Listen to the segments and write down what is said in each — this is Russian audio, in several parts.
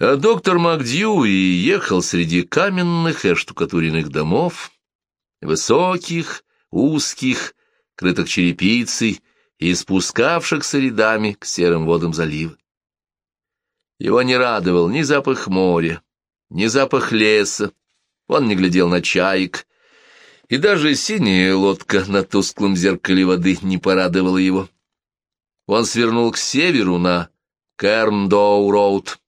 А доктор Макдьюи ехал среди каменных и оштукатуренных домов, высоких, узких, крытых черепицей и спускавшихся рядами к серым водам залива. Его не радовал ни запах моря, ни запах леса, он не глядел на чаек, и даже синяя лодка на тусклом зеркале воды не порадовала его. Он свернул к северу на Керндоу-роуд,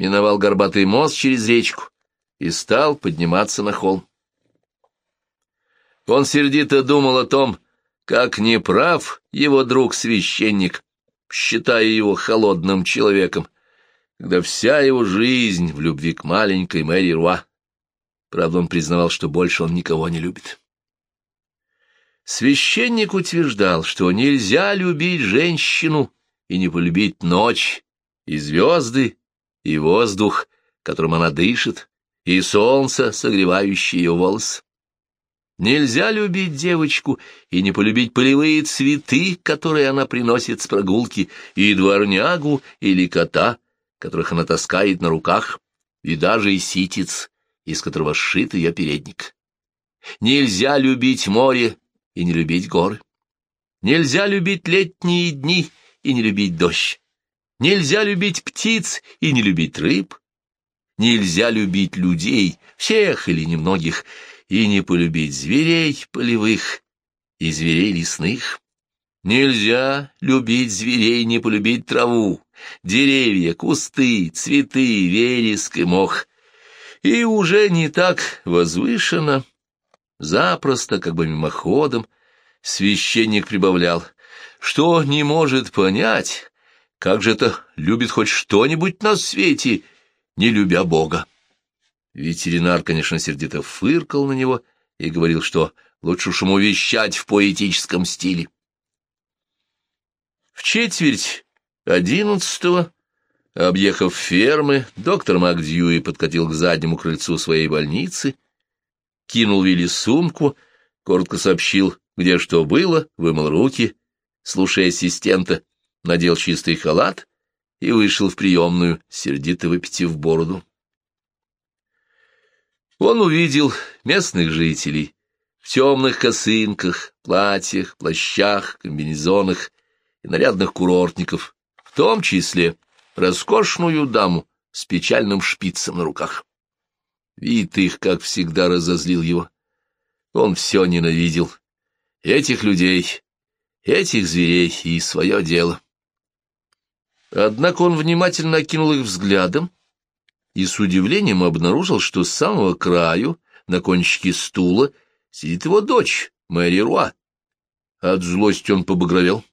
миновал горбатый мост через речку и стал подниматься на холм. Он сердито думал о том, как неправ его друг-священник, считая его холодным человеком, когда вся его жизнь в любви к маленькой Мэри Руа. Правда, он признавал, что больше он никого не любит. Священник утверждал, что нельзя любить женщину и не полюбить ночь, и звезды, и воздух, которым она дышит, и солнце, согревающее ее волосы. Нельзя любить девочку и не полюбить полевые цветы, которые она приносит с прогулки, и дворнягу или кота, которых она таскает на руках, и даже и ситец, из которого сшит ее передник. Нельзя любить море и не любить горы. Нельзя любить летние дни и не любить дождь. Нельзя любить птиц и не любить рыб. Нельзя любить людей, всех или немногих, и не полюбить зверей полевых и зверей лесных. Нельзя любить зверей, не полюбить траву, деревья, кусты, цветы, вереск и мох. И уже не так возвышенно, запросто, как бы мимоходом, священник прибавлял, что не может понять, как же это любит хоть что-нибудь на свете, не любя Бога. Ветеринар, конечно, сердито фыркал на него и говорил, что лучше уж ему вещать в поэтическом стиле. В четверть одиннадцатого, объехав фермы, доктор Макдьюи подкатил к заднему крыльцу своей больницы, кинул Вилли сумку, коротко сообщил, где что было, вымыл руки, слушая ассистента, надел чистый халат и вышел в приемную, сердито выпитив бороду. Он увидел местных жителей в темных косынках, платьях, плащах, комбинезонах и нарядных курортников, в том числе роскошную даму с печальным шпицем на руках. Вид их, как всегда, разозлил его. Он все ненавидел. Этих людей, этих зверей и свое дело. Однако он внимательно окинул их взглядом и с удивлением обнаружил, что с самого краю, на кончике стула, сидит его дочь, Мэри Руа. От злости он побагровел.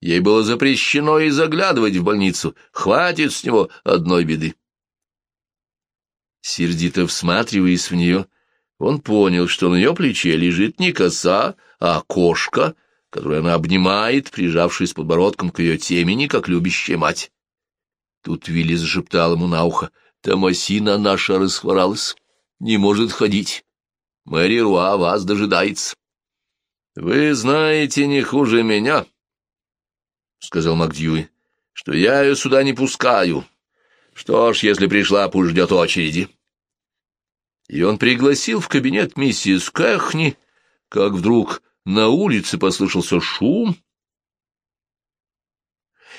Ей было запрещено и заглядывать в больницу. Хватит с него одной беды. Сердито всматриваясь в нее, он понял, что на ее плече лежит не коса, а кошка, которую она обнимает, прижавшись подбородком к ее темени, как любящая мать. Тут Вилли зашептал ему на ухо. «Томасина наша расхворалась, не может ходить. Мэри Руа вас дожидается». «Вы знаете не хуже меня», — сказал Макдьюи, — что я ее сюда не пускаю. Что ж, если пришла, пусть ждет очереди. И он пригласил в кабинет миссис Кэхни, как вдруг на улице послышался шум,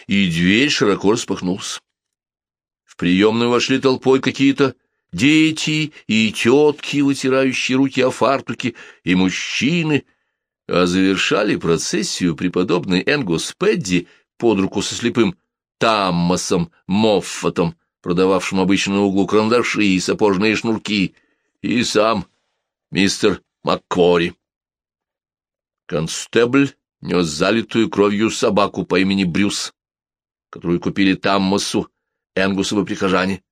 и дверь широко распахнулась. В приемную вошли толпой какие-то дети и тетки, вытирающие руки о фартуки, и мужчины — а завершали процессию преподобный Энгус Пэдди под руку со слепым Таммасом Моффатом, продававшим обычно на углу карандаши и сапожные шнурки, и сам мистер Макквори. Констебль нес залитую кровью собаку по имени Брюс, которую купили Таммасу, Энгусовы прихожане.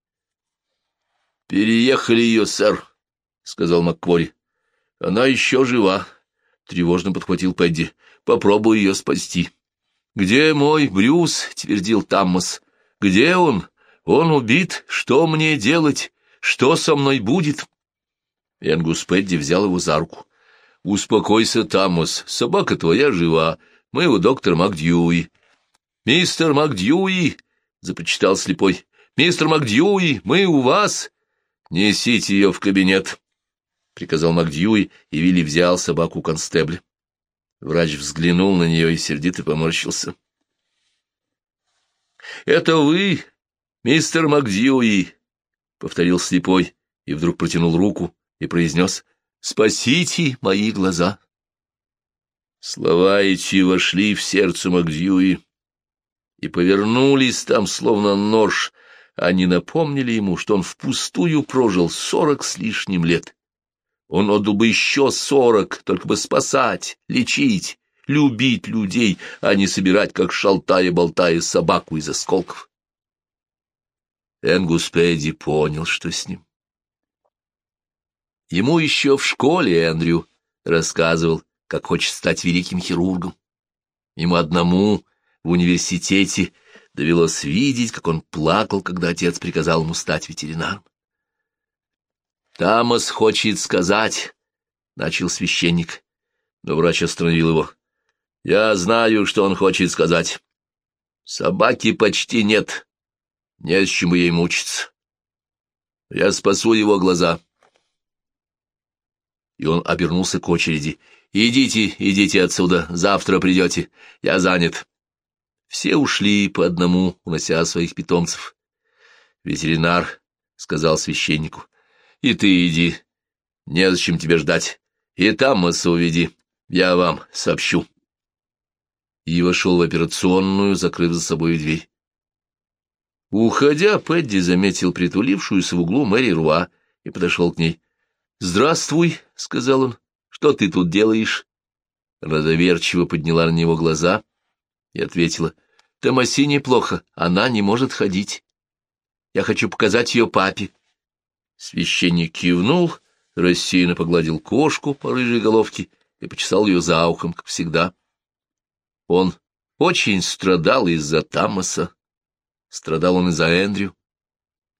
«Переехали ее, сэр», — сказал Макквори. «Она еще жива». Тревожно подхватил Пэдди. Попробую ее спасти. «Где мой Брюс?» — твердил Таммас. «Где он? Он убит. Что мне делать? Что со мной будет?» Энгус Пэдди взял его за руку. «Успокойся, Таммас. Собака твоя жива. Мы у доктора Макдьюи». «Мистер Макдьюи!» — запричитал слепой. Мистер Макдьюи, мы у вас. Несите ее в кабинет, — приказал Макдьюи, и Вилли взял собаку констебля. Врач взглянул на нее и сердито поморщился. — Это вы, мистер Макдьюи, — повторил слепой, и вдруг протянул руку и произнес «Спасите мои глаза». Слова эти вошли в сердце Макдьюи и повернулись там, словно нож. Они напомнили ему, что он впустую прожил сорок с лишним лет. Он отдал бы еще сорок, только бы спасать, лечить, любить людей, а не собирать, как шалтая-болтая, собаку из осколков. Энгус Пэдди понял, что с ним. Ему еще в школе Эндрю рассказывал, как хочет стать великим хирургом. Ему одному в университете довелось видеть, как он плакал, когда отец приказал ему стать ветеринаром. «Тамас хочет сказать», — начал священник, но врач остановил его. «Я знаю, что он хочет сказать. Собаки почти нет, не с чем ей мучиться. Я спасу его глаза» и он обернулся к очереди. «Идите, идите отсюда, завтра придете, я занят». Все ушли по одному, унося своих питомцев. «Ветеринар», — сказал священнику, — «и ты иди, незачем тебе ждать, и там массу уведи, я вам сообщу». И вошел в операционную, закрыв за собой дверь. Уходя, Пэдди заметил притулившуюся в углу Мэри Руа и подошел к ней. «Здравствуй», — сказал он, — «что ты тут делаешь?» Она доверчиво подняла на него глаза и ответила, «Томаси неплохо, она не может ходить. Я хочу показать ее папе». Священник кивнул, рассеянно погладил кошку по рыжей головке и почесал ее за ухом, как всегда. Он очень страдал из-за Тамаса. Страдал он из-за Эндрю.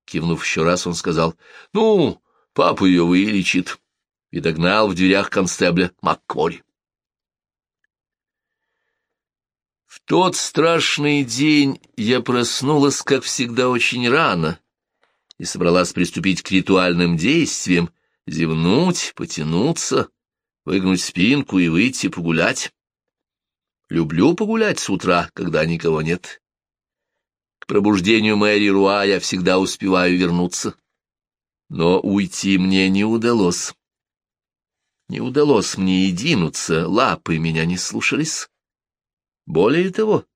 Кивнув еще раз, он сказал, «Ну, Папа ее вылечит. И догнал в дверях констебля Маккори. В тот страшный день я проснулась, как всегда, очень рано и собралась приступить к ритуальным действиям, зевнуть, потянуться, выгнуть спинку и выйти погулять. Люблю погулять с утра, когда никого нет. К пробуждению Мэри Руа я всегда успеваю вернуться. Но уйти мне не удалось. Не удалось мне и двинуться, лапы меня не слушались. Более того,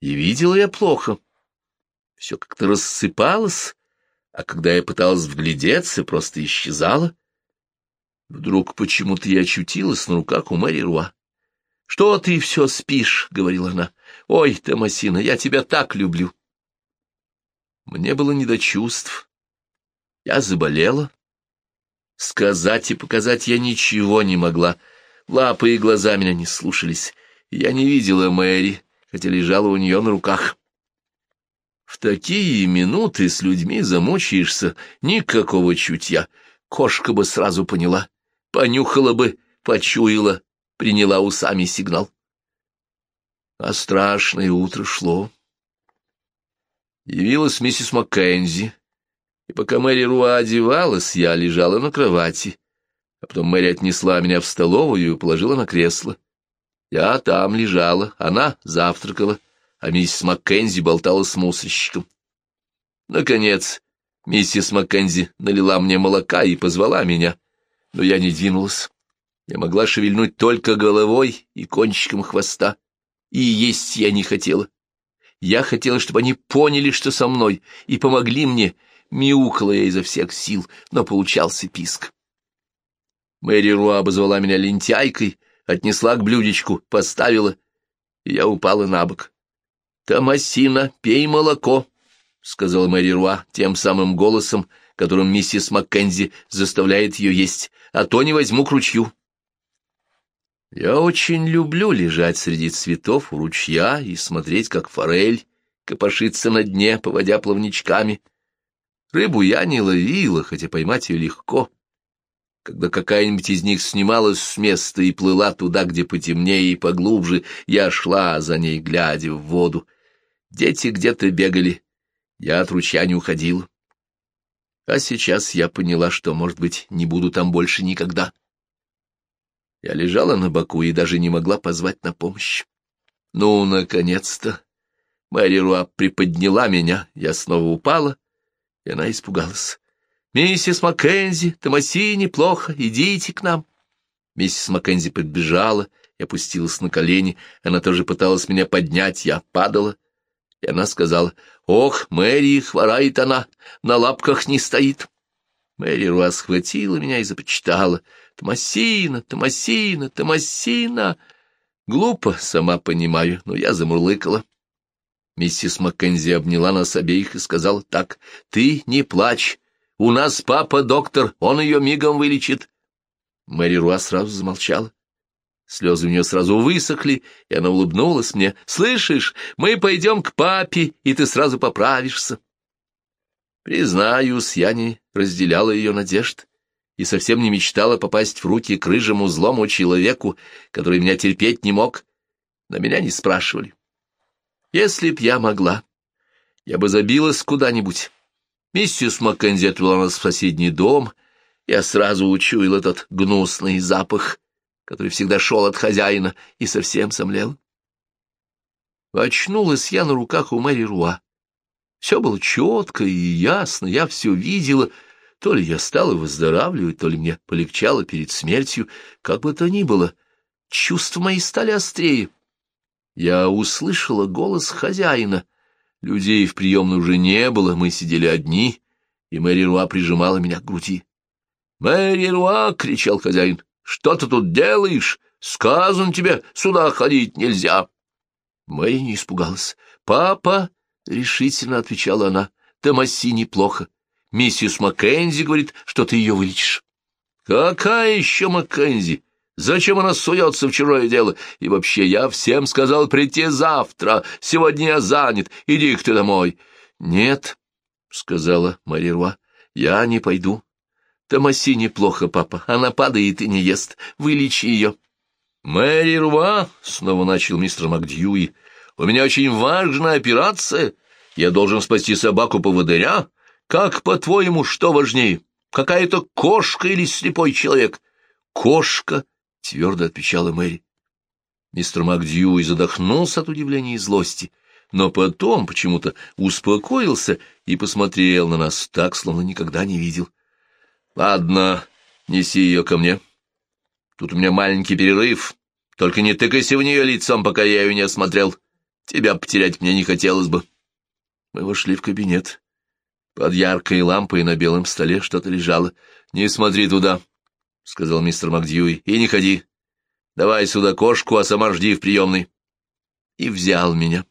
и видела я плохо. Все как-то рассыпалось, а когда я пыталась вглядеться, просто исчезала. Вдруг почему-то я очутилась на руках у Мэри Руа. «Что ты все спишь?» — говорила она. «Ой, Томасина, я тебя так люблю!» Мне было не до чувств. Я заболела. Сказать и показать я ничего не могла. Лапы и глаза меня не слушались. Я не видела Мэри, хотя лежала у нее на руках. В такие минуты с людьми замучаешься, никакого чутья. Кошка бы сразу поняла, понюхала бы, почуяла, приняла усами сигнал. А страшное утро шло. Явилась миссис Маккензи, и пока Мэри Руа одевалась, я лежала на кровати, а потом Мэри отнесла меня в столовую и положила на кресло. Я там лежала, она завтракала, а миссис Маккензи болтала с мусорщиком. Наконец, миссис Маккензи налила мне молока и позвала меня, но я не двинулась. Я могла шевельнуть только головой и кончиком хвоста, и есть я не хотела. Я хотела, чтобы они поняли, что со мной, и помогли мне, Мяукала я изо всех сил, но получался писк. Мэри Руа обозвала меня лентяйкой, отнесла к блюдечку, поставила, и я упала на бок. «Томасина, пей молоко», — сказала Мэри Руа тем самым голосом, которым миссис Маккензи заставляет ее есть, «а то не возьму к ручью». Я очень люблю лежать среди цветов у ручья и смотреть, как форель копошится на дне, поводя плавничками — Рыбу я не ловила, хотя поймать ее легко. Когда какая-нибудь из них снималась с места и плыла туда, где потемнее и поглубже, я шла за ней, глядя в воду. Дети где-то бегали, я от ручья не уходил. А сейчас я поняла, что, может быть, не буду там больше никогда. Я лежала на боку и даже не могла позвать на помощь. Ну, наконец-то! Мэри Руа приподняла меня, я снова упала, и она испугалась. «Миссис Маккензи, Томаси неплохо, идите к нам». Миссис Маккензи подбежала и опустилась на колени. Она тоже пыталась меня поднять, я падала. И она сказала, «Ох, Мэри, хворает она, на лапках не стоит». Мэри Руа схватила меня и започитала. «Томасина, Томасина, Томасина!» Глупо, сама понимаю, но я замурлыкала. Миссис Маккензи обняла нас обеих и сказала так, «Ты не плачь, у нас папа доктор, он ее мигом вылечит». Мэри Руа сразу замолчала. Слезы у нее сразу высохли, и она улыбнулась мне. «Слышишь, мы пойдем к папе, и ты сразу поправишься». Признаюсь, я не разделяла ее надежд и совсем не мечтала попасть в руки к рыжему злому человеку, который меня терпеть не мог. На меня не спрашивали. Если б я могла, я бы забилась куда-нибудь. Миссис Маккензи отвела нас в соседний дом. Я сразу учуял этот гнусный запах, который всегда шел от хозяина, и совсем сомлел. Очнулась я на руках у Мэри Руа. Все было четко и ясно, я все видела. То ли я стала выздоравливать, то ли мне полегчало перед смертью. Как бы то ни было, чувства мои стали острее. Я услышала голос хозяина. Людей в приемной уже не было, мы сидели одни, и Мэри Руа прижимала меня к груди. «Мэри Руа!» — кричал хозяин. Что ты тут делаешь? Сказано тебе, сюда ходить нельзя. Мэри не испугалась. Папа, — решительно отвечала она, — Томаси неплохо. Миссис Маккензи говорит, что ты ее вылечишь. Какая еще Маккензи? Зачем она суется в чужое дело? И вообще, я всем сказал прийти завтра. Сегодня я занят. Иди-ка ты домой. Нет, — сказала Мария Руа, — я не пойду. Томаси неплохо, папа. Она падает и не ест. Вылечи ее. Мэри Руа, — снова начал мистер Макдьюи, — у меня очень важная операция. Я должен спасти собаку-поводыря. Как, по-твоему, что важнее? Какая-то кошка или слепой человек? Кошка, — твердо отвечала Мэри. Мистер Макдьюи задохнулся от удивления и злости, но потом почему-то успокоился и посмотрел на нас так, словно никогда не видел. Ладно, неси ее ко мне. Тут у меня маленький перерыв. Только не тыкайся в нее лицом, пока я ее не осмотрел. Тебя потерять мне не хотелось бы. Мы вошли в кабинет. Под яркой лампой на белом столе что-то лежало. «Не смотри туда», — сказал мистер Макдьюи, — «и не ходи. Давай сюда кошку, а сама жди в приемной». И взял меня.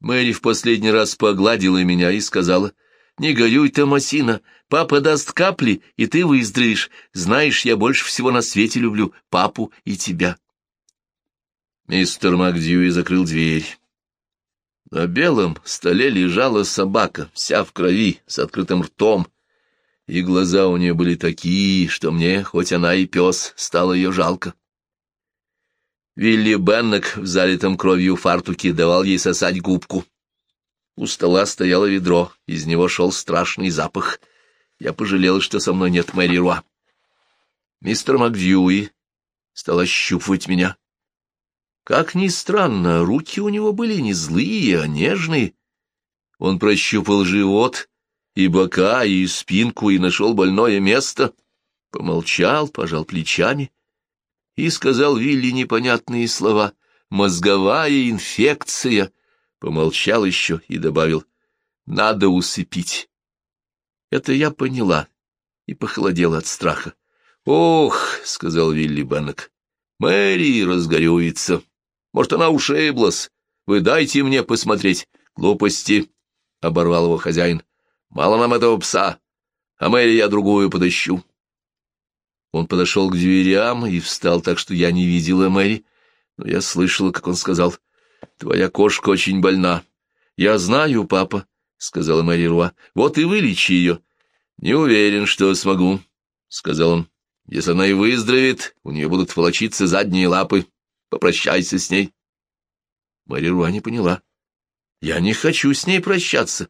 Мэри в последний раз погладила меня и сказала — не горюй, Томасина, папа даст капли, и ты выздоровеешь. Знаешь, я больше всего на свете люблю папу и тебя. Мистер Макдьюи закрыл дверь. На белом столе лежала собака, вся в крови, с открытым ртом, и глаза у нее были такие, что мне, хоть она и пес, стало ее жалко. Вилли Беннек в залитом кровью фартуке давал ей сосать губку. У стола стояло ведро, из него шел страшный запах. Я пожалел, что со мной нет Мэри Руа. Мистер Макдьюи стал ощупывать меня. Как ни странно, руки у него были не злые, а нежные. Он прощупал живот и бока, и спинку, и нашел больное место. Помолчал, пожал плечами и сказал Вилли непонятные слова. «Мозговая инфекция» помолчал еще и добавил, «Надо усыпить». Это я поняла и похолодела от страха. «Ох», — сказал Вилли Беннек, — «Мэри разгорюется. Может, она ушиблась. Вы дайте мне посмотреть. Глупости», — оборвал его хозяин. «Мало нам этого пса, а Мэри я другую подыщу». Он подошел к дверям и встал так, что я не видела Мэри, но я слышала, как он сказал — Твоя кошка очень больна. Я знаю, папа, — сказала Мэри Руа. Вот и вылечи ее. Не уверен, что смогу, — сказал он. Если она и выздоровеет, у нее будут волочиться задние лапы. Попрощайся с ней. Мэри Руа не поняла. Я не хочу с ней прощаться.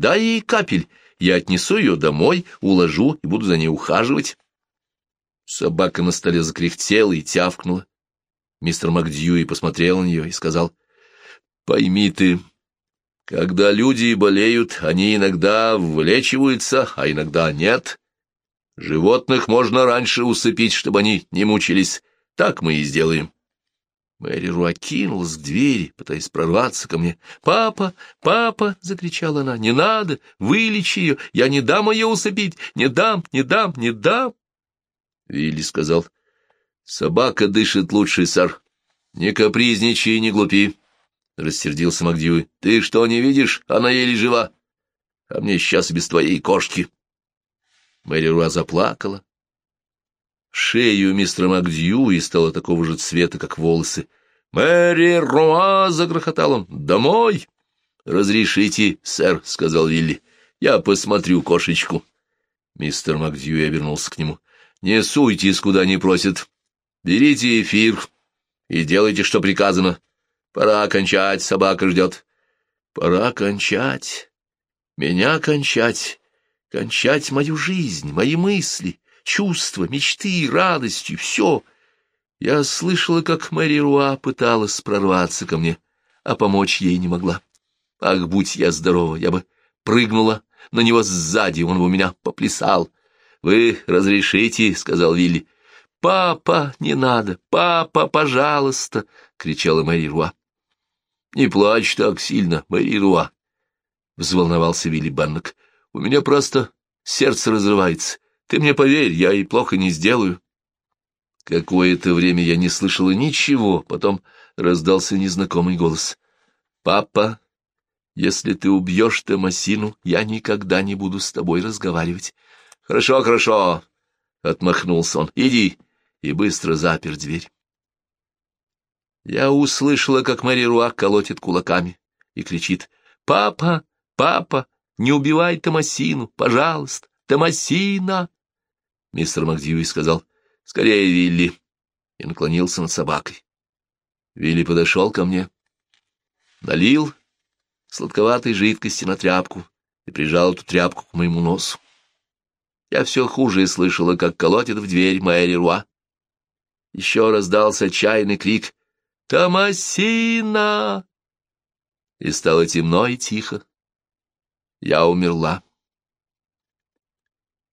Дай ей капель, я отнесу ее домой, уложу и буду за ней ухаживать. Собака на столе закряхтела и тявкнула. Мистер Макдьюи посмотрел на нее и сказал, «Пойми ты, когда люди болеют, они иногда вылечиваются, а иногда нет. Животных можно раньше усыпить, чтобы они не мучились. Так мы и сделаем». Мэри Руа кинулась к двери, пытаясь прорваться ко мне. «Папа! Папа!» — закричала она. «Не надо! Вылечи ее! Я не дам ее усыпить! Не дам! Не дам! Не дам!» Вилли сказал, — Собака дышит лучше, сэр. Не капризничай не глупи. Рассердился Макдьюи. — Ты что, не видишь? Она еле жива. А мне сейчас без твоей кошки. Мэри Руа заплакала. Шею мистера Макдьюи стало такого же цвета, как волосы. «Мэри Руа!» — загрохотал он. «Домой!» «Разрешите, сэр», — сказал Вилли. «Я посмотрю кошечку». Мистер Макдьюи обернулся к нему. Не суйтесь, куда не просят. Берите эфир и делайте, что приказано. Пора кончать, собака ждет. Пора кончать. Меня кончать. Кончать мою жизнь, мои мысли, чувства, мечты, радости, все. Я слышала, как Мэри Руа пыталась прорваться ко мне, а помочь ей не могла. Ах, будь я здорова, я бы прыгнула на него сзади, он бы у меня поплясал. «Вы разрешите?» — сказал Вилли. «Папа, не надо! Папа, пожалуйста!» — кричала Мэри Руа. «Не плачь так сильно, Мэри Руа!» — взволновался Вилли Баннок. «У меня просто сердце разрывается. Ты мне поверь, я и плохо не сделаю». Какое-то время я не слышала ничего, потом раздался незнакомый голос. «Папа, если ты убьешь Томасину, я никогда не буду с тобой разговаривать. «Хорошо, хорошо», — отмахнулся он. «Иди» и быстро запер дверь. Я услышала, как Мэри Руак колотит кулаками и кричит «Папа, папа, не убивай Томасину, пожалуйста, Томасина!» Мистер Макдьюи сказал «Скорее, Вилли!» и наклонился над собакой. Вилли подошел ко мне, налил сладковатой жидкости на тряпку и прижал эту тряпку к моему носу. Я все хуже слышала, как колотит в дверь Мэри Руа. Еще раздался отчаянный крик «Томасина!» И стало темно и тихо. Я умерла.